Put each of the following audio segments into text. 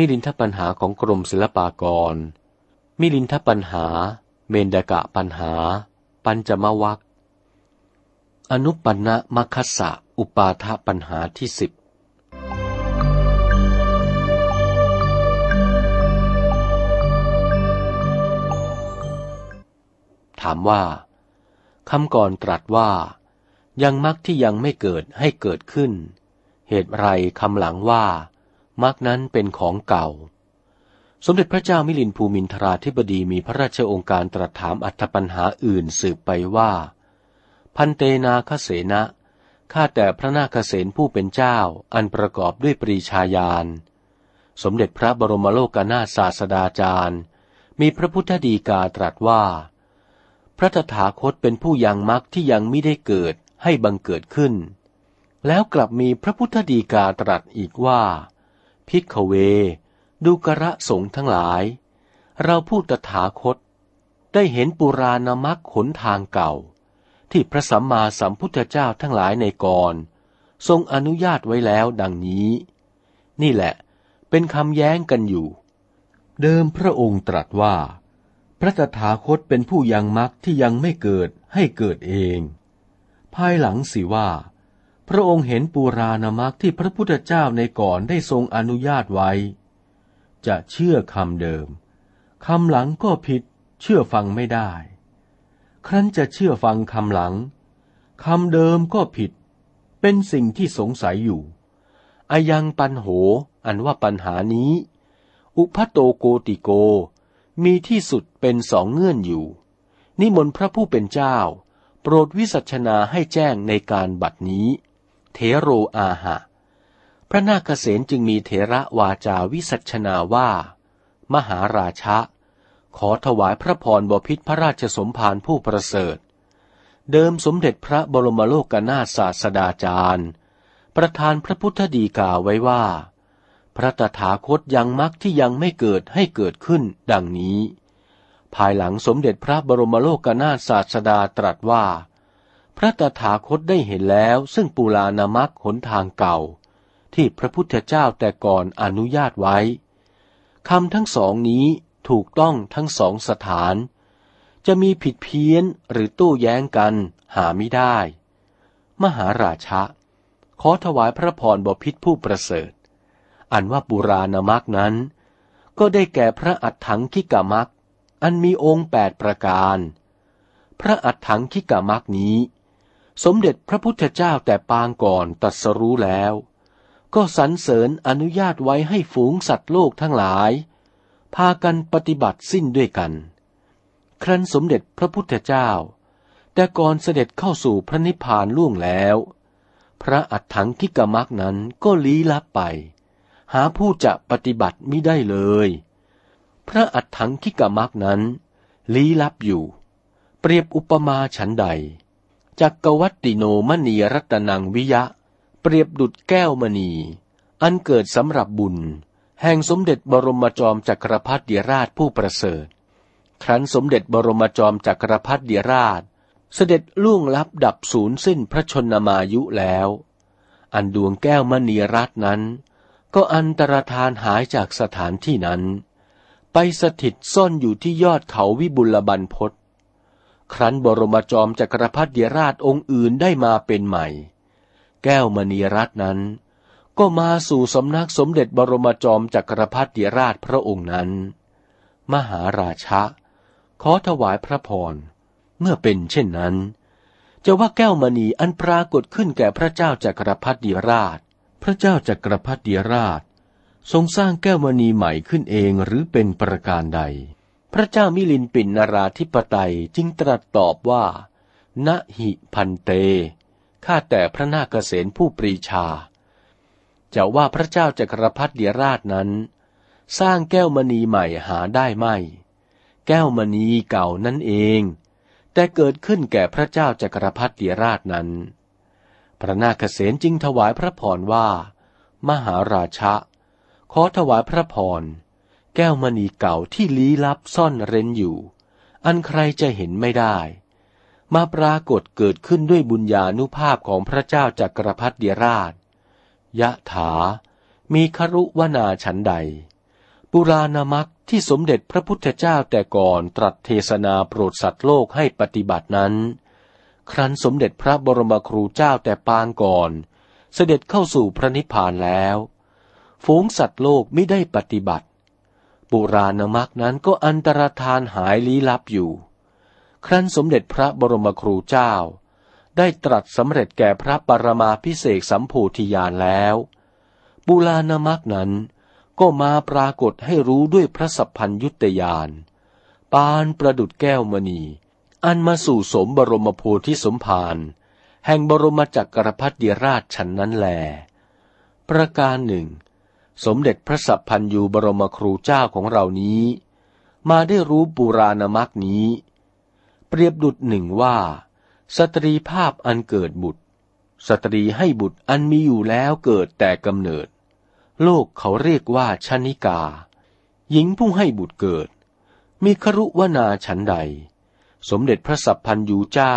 มิลินทปัญหาของกรมศิลปากร มิลินทปัญหา เมนดกะปัญหา ปัญจมวัคอนุปันนะมัคคสะอุปาทปัญหาที่สิบถามว่าคำก่อนตรัสว่า ยังมักที่ยังไม่เกิดให้เกิดขึ้น เหตุไรคำหลังว่า มักนั้นเป็นของเก่า สมเด็จพระเจ้ามิลินภูมินทราธิบดีมีพระราชองค์การตรัสถามอัธปัญหาอื่นสืบไปว่า พันเตนาคเสนะข้าแต่พระนาคเสนผู้เป็นเจ้าอันประกอบด้วยปรีชาญาณ สมเด็จพระบรมโลกนาถศาสดาจารย์ มีพระพุทธดีกาตรัสว่า พระตถาคตเป็นผู้ยังมรรคที่ยังไม่ได้เกิดให้บังเกิดขึ้น แล้วกลับมีพระพุทธดีกาตรัสอีกว่า พิกเว ดูกระสงทั้งหลาย เราพูดตถาคต ได้เห็นปุราณมักขนทางเก่า ที่พระสัมมาสัมพุทธเจ้าทั้งหลายในก่อน ทรงอนุญาตไว้แล้วดังนี้ นี่แหละ เป็นคำแย้งกันอยู่ เดิมพระองค์ตรัสว่า พระตถาคตเป็นผู้ยังมรรคที่ยังไม่เกิดให้เกิดเอง ภายหลังสิว่า พระองค์เห็นปูราณมรรคที่พระพุทธเจ้าในก่อนได้ทรงอนุญาตไว้ จะเชื่อคำเดิมคำหลังก็ผิดเชื่อฟังไม่ได้ ครั้นจะเชื่อฟังคำหลังคำเดิมก็ผิด เป็นสิ่งที่สงสัยอยู่อายังปันโห อันว่าปัญหานี้ อุพัโตโกติโก มีที่สุดเป็นสองเงื่อนอยู่ นิมนต์พระผู้เป็นเจ้า โปรดวิสัชนาให้แจ้งในการบัดนี้ เทโรอาหะ พระนาคเษนจึงมีเถระวาจาวิสัชนาว่า มหาราชะ ขอถวายพระพรบพิษพระราชสมภารผู้ประเสริฐ เดิมสมเด็จพระบรมโลกนาถศาสดาจารย์ ประธานพระพุทธดีกาไว้ว่า พระตถาคตยังมักที่ยังไม่เกิดให้เกิดขึ้นดังนี้ ภายหลังสมเด็จพระบรมโลกนาถศาสดาตรัสว่า พระตถาคตได้เห็นแล้วซึ่งปุรานามักหนทางเก่า ที่พระพุทธเจ้าแต่ก่อนอนุญาตไว้คำทั้งสองนี้ถูกต้องทั้งสองสถาน จะมีผิดเพี้ยนหรือตู้แย้งกันหาไม่ได้ มหาราชะ ขอถวายพระพรบพิษผู้ประเสริฐ อันว่าปุราณมักนั้น ก็ได้แก่พระอัฏฐังคิกามักอันมีองค์แปดประการ พระอัฏฐังคิกามักนี้ สมเด็จพระพุทธเจ้าแต่ปางก่อนตัดสรู้แล้ว ก็สรรเสริญอนุญาตไว้ให้ฝูงสัตว์โลกทั้งหลาย พากันปฏิบัติสิ้นด้วยกัน ครั้นสมเด็จพระพุทธเจ้า แต่ก่อนเสด็จเข้าสู่พระนิพพานล่วงแล้ว พระอัฏฐังคิกามักนั้นก็ลี้ลับไป หาผู้จะปฏิบัติไม่ได้เลย พระอัฏฐังคิกามักนั้นลี้ลับอยู่ เปรียบอุปมาฉันใด จักวัตติโนมณีรัตนังวิยะ เปรียบดุดแก้วมณี อันเกิดสำหรับบุญ แห่งสมเด็จบรมจอมจักรพรรดิราชผู้ประเสริฐ ครั้นสมเด็จบรมจอมจักรพรรดิราช เสด็จล่วงลับดับศูนย์สิ้นพระชนมายุแล้ว อันดวงแก้วมณีรัตนั้น ก็อันตรธานหายจากสถานที่นั้น ไปสถิตซ่อนอยู่ที่ยอดเขาวิบุลบันพศ ครั้นบรมจอมจักรพรรดิราชองค์อื่นได้มาเป็นใหม่ แก้วมณีรัตน์นั้น ก็มาสู่สำนักสมเด็จบรมจอมจักรพรรดิราชพระองค์นั้น มหาราชะ ขอถวายพระพร เมื่อเป็นเช่นนั้น จะว่าแก้วมณีอันปรากฏขึ้นแก่พระเจ้าจักรพรรดิราช พระเจ้าจักรพรรดิราช ทรงสร้างแก้วมณีใหม่ขึ้นเองหรือเป็นประการใด พระเจ้ามิลินปินนาราธิปไตยจึงตรัสตอบว่า ณหิพันเต ข้าแต่พระนาคเษนผู้ปรีชา จะว่าพระเจ้าจักรพรรดิราชนั้น สร้างแก้วมณีใหม่หาได้ไม่ แก้วมณีเก่านั่นเอง แต่เกิดขึ้นแก่พระเจ้าจักรพรรดิราชนั้น พระนาคเษนจึงถวายพระพรว่า มหาราชะ ขอถวายพระพร แก้วมณีเก่าที่ลี้ลับซ่อนเร้นอยู่ อันใครจะเห็นไม่ได้ มาปรากฏเกิดขึ้นด้วยบุญญาณุภาพของพระเจ้าจักรพรรดิราช ยะถา มีครุวนาฉันใด ปุราณมักที่สมเด็จพระพุทธเจ้าแต่ก่อนตรัสเทศนาโปรดสัตว์โลกให้ปฏิบัตินั้น ครั้นสมเด็จพระบรมครูเจ้าแต่ปางก่อน เสด็จเข้าสู่พระนิพพานแล้ว ฝูงสัตว์โลกไม่ได้ปฏิบัติ ปุราณมักนั้นก็อันตรธานหายลี้ลับอยู่ ครั้นสมเด็จพระบรมครูเจ้า ได้ตรัสสำเร็จแก่พระปรมาพิเศษสัมโพธิญาณแล้วปุราณมักนั้นก็มาปรากฏให้รู้ด้วยพระสัพพัญยุตยานปานประดุดแก้วมณี อันมาสู่สมบรมโพธิสมภารแห่งบรมจักรพรรดิราชฉันนั้นแล ประการหนึ่ง สมเด็จพระสัพพัญยูบรมครูเจ้าของเรานี้ มาได้รู้ปุราณมักนี้ เปรียบดุดหนึ่งว่า สตรีภาพอันเกิดบุตร สตรีให้บุตรอันมีอยู่แล้วเกิดแต่กำเนิด โลกเขาเรียกว่าชนิกา หญิงผู้ให้บุตรเกิด มีครุวนาฉันใด สมเด็จพระสัพพันยูเจ้า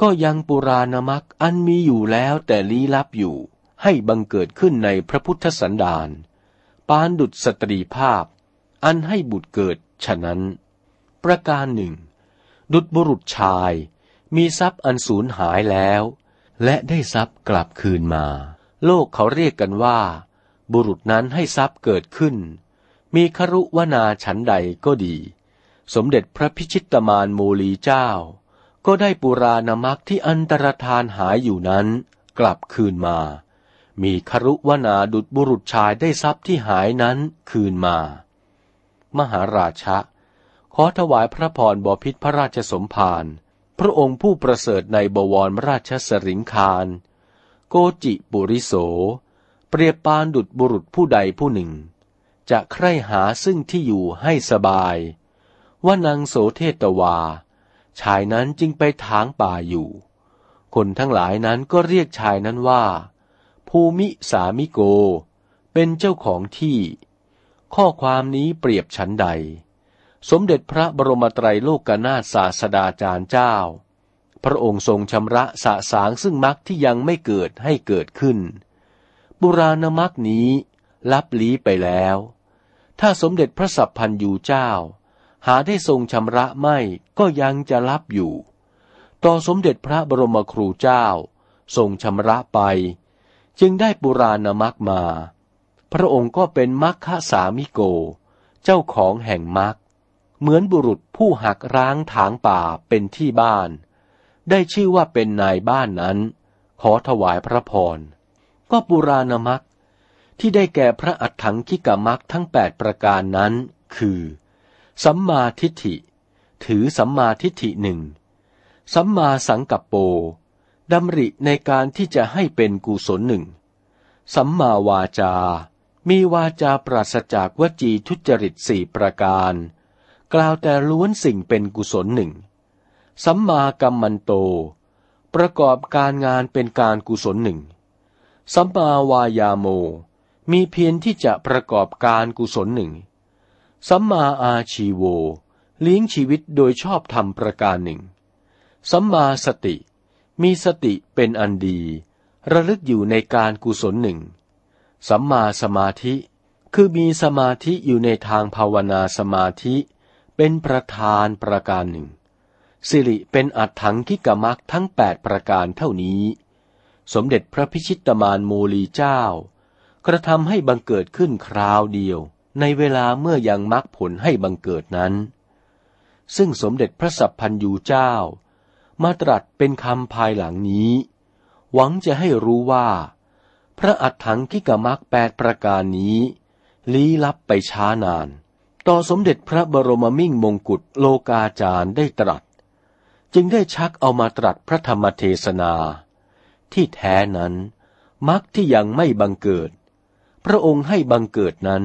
ก็ยังปุราณมักอันมีอยู่แล้วแต่ลี้ลับอยู่ ให้บังเกิดขึ้นในพระพุทธสันดานปานดุจสตรีภาพ อันให้บุตรเกิดฉะนั้น ประการหนึ่ง ดุจบุรุษชายมีทรัพย์อันสูญหายแล้ว และได้ทรัพย์กลับคืนมา โลกเขาเรียกกันว่า บุรุษนั้นให้ทรัพย์เกิดขึ้น มีครุวนาฉันใดก็ดี สมเด็จพระพิชิตมานโมลีเจ้า ก็ได้ปุราณมักที่อันตรธานหายอยู่นั้น กลับคืนมา มีครุวนาดุจบุรุษชายได้ทรัพย์ที่หายนั้นคืนมา มหาราชะ ขอถวายพระพรบพิษพระราชสมภารพระองค์ผู้ประเสริฐในบวรราชสริงคารโกจิปุริโส เปรียบปานดุดบุรุษผู้ใดผู้หนึ่ง จะใคร่หาซึ่งที่อยู่ให้สบาย ว่านางโสเทตวา ชายนั้นจึงไปทางป่าอยู่ คนทั้งหลายนั้นก็เรียกชายนั้นว่า ภูมิสามิโก เป็นเจ้าของที่ ข้อความนี้เปรียบฉันใด สมเด็จพระบรมไตรโลกนาถศาสดาจารย์เจ้า พระองค์ทรงชำระสะสางซึ่งมรรคที่ยังไม่เกิดให้เกิดขึ้น บุราณมักนี้ลับลี้ไปแล้ว ถ้าสมเด็จพระสัพพันยูเจ้า หาได้ทรงชำระไม่ก็ยังจะลับอยู่ ต่อสมเด็จพระบรมครูเจ้า ทรงชำระไป จึงได้ปุราณมักมา พระองค์ก็เป็นมัคคะสามิโก เจ้าของแห่งมักเหมือนบุรุษผู้หักร้างถางป่าเป็นที่บ้าน ได้ชื่อว่าเป็นนายบ้านนั้น ขอถวายพระพร ก็ปุราณมักที่ได้แก่พระอัฏฐังคิกามักทั้งแปดประการนั้น คือ สัมมาทิฏฐิ ถือสัมมาทิฏฐิหนึ่ง สัมมาสังกัปโป ดำริในการที่จะให้เป็นกุศลหนึ่ง สัมมาวาจา มีวาจาปราศจากวจีทุจริตสี่ประการ กล่าวแต่ล้วนสิ่งเป็นกุศลหนึ่ง สัมมากัมมันโต ประกอบการงานเป็นการกุศลหนึ่ง สัมมาวายาโม มีเพียรที่จะประกอบการกุศลหนึ่ง สัมมาอาชีโวเลี้ยงชีวิตโดยชอบธรรมประการหนึ่ง สัมมาสติ มีสติเป็นอันดี ระลึกอยู่ในการกุศลหนึ่ง สัมมาสมาธิ คือมีสมาธิอยู่ในทางภาวนาสมาธิ เป็นประธานประการหนึ่ง สิริเป็นอัตถังคิกมักทั้งแปดประการเท่านี้ สมเด็จพระพิชิตมานโมลีเจ้า กระทำให้บังเกิดขึ้นคราวเดียว ในเวลาเมื่อยังมรรคผลให้บังเกิดนั้น ซึ่งสมเด็จพระสัพพันยูเจ้า มาตรัสเป็นคำภายหลังนี้ หวังจะให้รู้ว่า พระอัฏฐังกิกมักแปดประการนี้ ลี้ลับไปช้านาน ต่อสมเด็จพระบรมมิ่งมงกุฎโลกาจารย์ได้ตรัส จึงได้ชักเอามาตรัสพระธรรมเทศนา ที่แท้นั้นมรรคที่ยังไม่บังเกิด พระองค์ให้บังเกิดนั้น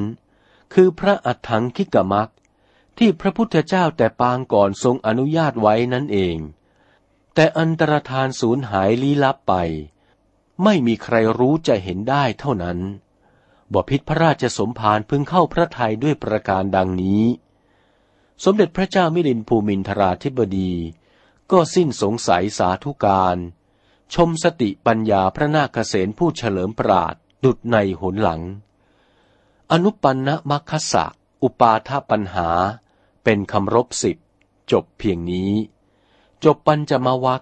คือพระอัฏฐังคิกมรรคที่พระพุทธเจ้าแต่ปางก่อนทรงอนุญาตไว้นั่นเอง แต่อันตรธานสูญหายลี้ลับไป ไม่มีใครรู้จะเห็นได้เท่านั้นบพิษพระราชสมภารพึงเข้าพระทัยด้วยประการดังนี้ สมเด็จพระเจ้ามิลินภูมินทราธิบดี ก็สิ้นสงสัยสาธุการ ชมสติปัญญาพระนาคเษนผู้เฉลิมปราดดุดในหนหลัง อนุปันนะมัคคสะ อุปาทปัญหา เป็นคำรบสิบ จบเพียงนี้ จบปัญจมวัค